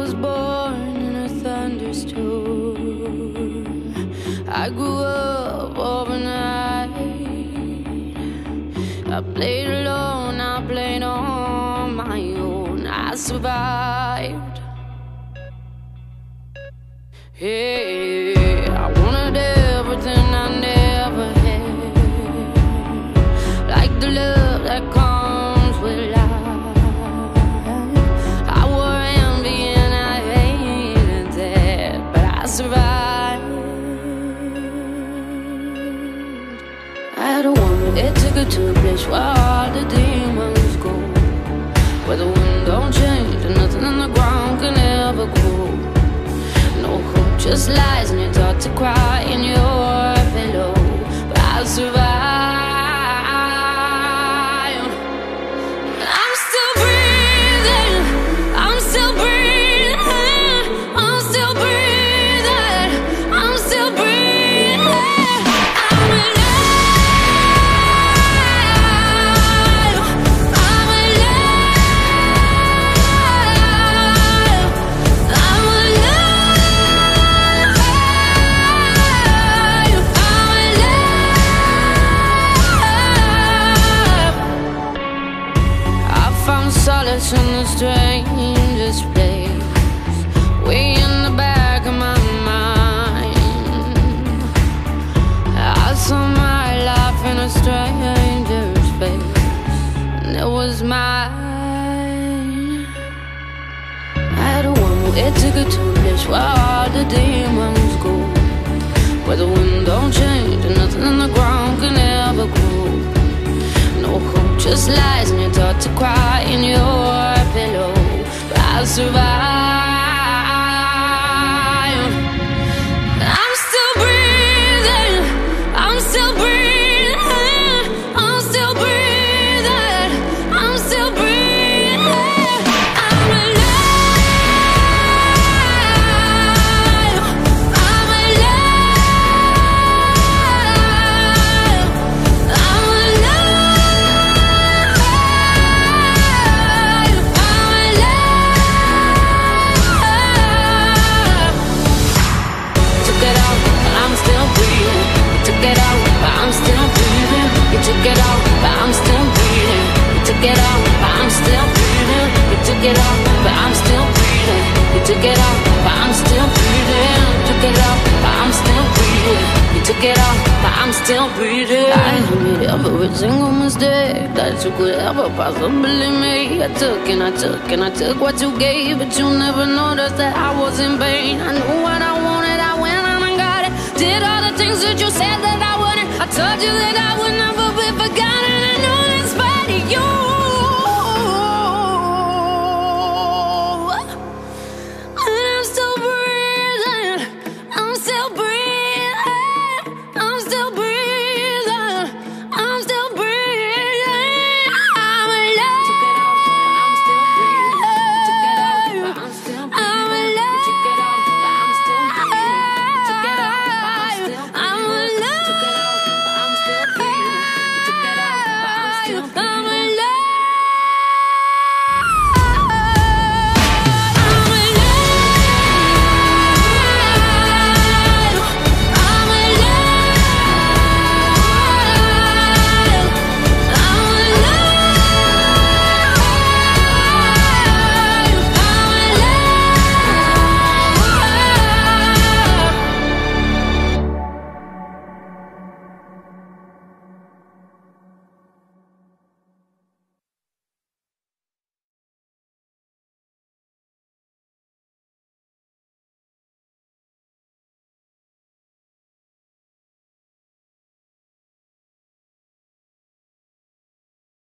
was born in a thunderstorm. I grew up overnight. I played alone, I played on my own. I survived. Hey, just lies, and solace in the strangest place, way in the back of my mind. I saw my life in a stranger's face, and it was mine. I a woman, it to hope, lies, and you're taught to cry in your pillow. But I survived. I'm still breathing. I admit every single mistake that you could ever possibly make. I took and I took and I took what you gave, but you never noticed that I was in pain. I knew what I wanted, I went on and got it. Did all the things that you said that I wouldn't. I told you that I would never be forgotten.